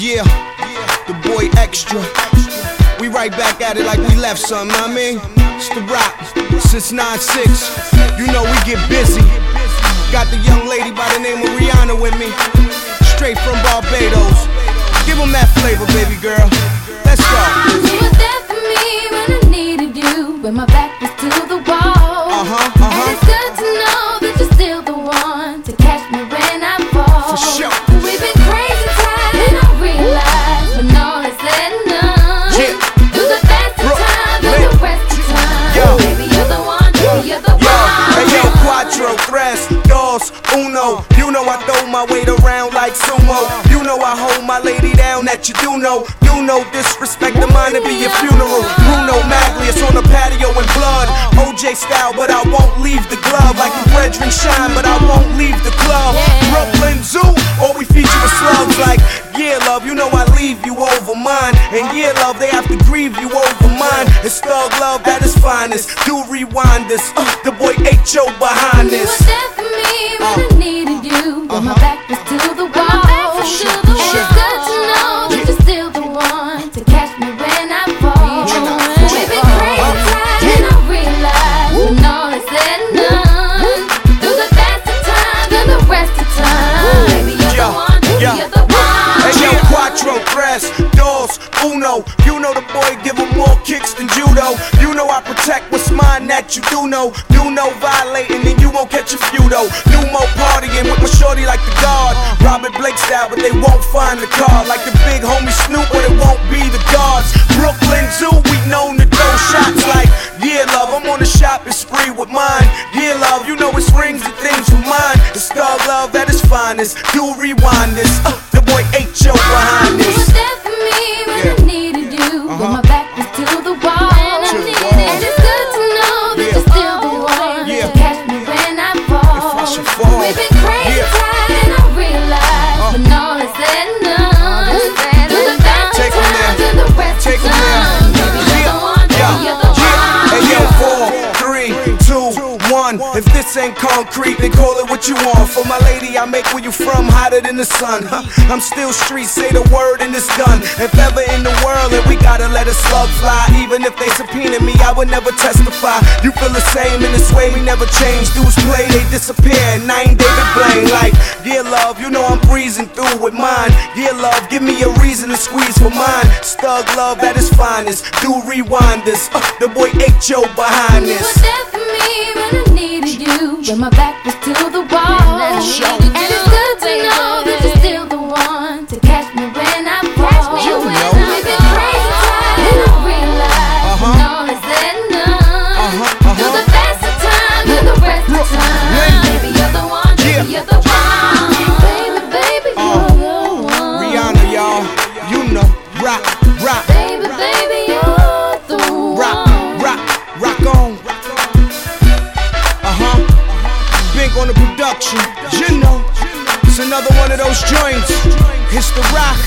Yeah, the boy extra. We right back at it like we left something, I mean. It's the Roc, since 9-6. You know we get busy. Got the young lady by the name of Rihanna with me. Straight from Barbados. Give them that flavor, baby girl. Let's go. You were there for me when I needed you, my back dos, uno. You know I throw my weight around like sumo. You know I hold my lady down that you do know. You know disrespect the mind to be your funeral. Bruno Magli's on the patio in blood. OJ style, but I won't leave the glove. Like brethren shine, but I won't leave the club. Brooklyn Zoo, And yeah, love, they have to grieve you over mine. It's thug love that is finest. Do rewind this. Uh, the boy H.O. behind You this. were there for me when I needed you, but my back was to the wall. You do know. Do no violating and you won't catch a few though. Do more partying with my shorty like the guard. Robert Blake style, but they won't find the car. Like the big homie Snoop, but it won't be the guards. Brooklyn Zoo, we known to throw shots like, yeah, love, I'm on a shopping spree with mine. Yeah, love, you know it's rings and things for mine. It's thug love at its finest. Do rewind this. Uh, the boy H.O. behind You this. Ain't concrete, they call it what you want. For my lady, I make where you from hotter than the sun. Huh. I'm still street, say the word and it's done. If ever in the world, and we gotta let a slug fly. Even if they subpoena me, I would never testify. You feel the same in this way, we never change. Dudes play, they disappear, and I ain't David Blaine. Like, yeah, love, you know I'm breezing through with mine. Yeah, love, give me a reason to squeeze for mine. Stug love at its finest. Do rewind this. Uh, the boy H.O. behind this. When my back the. You know. It's another one of those joints. It's the Roc,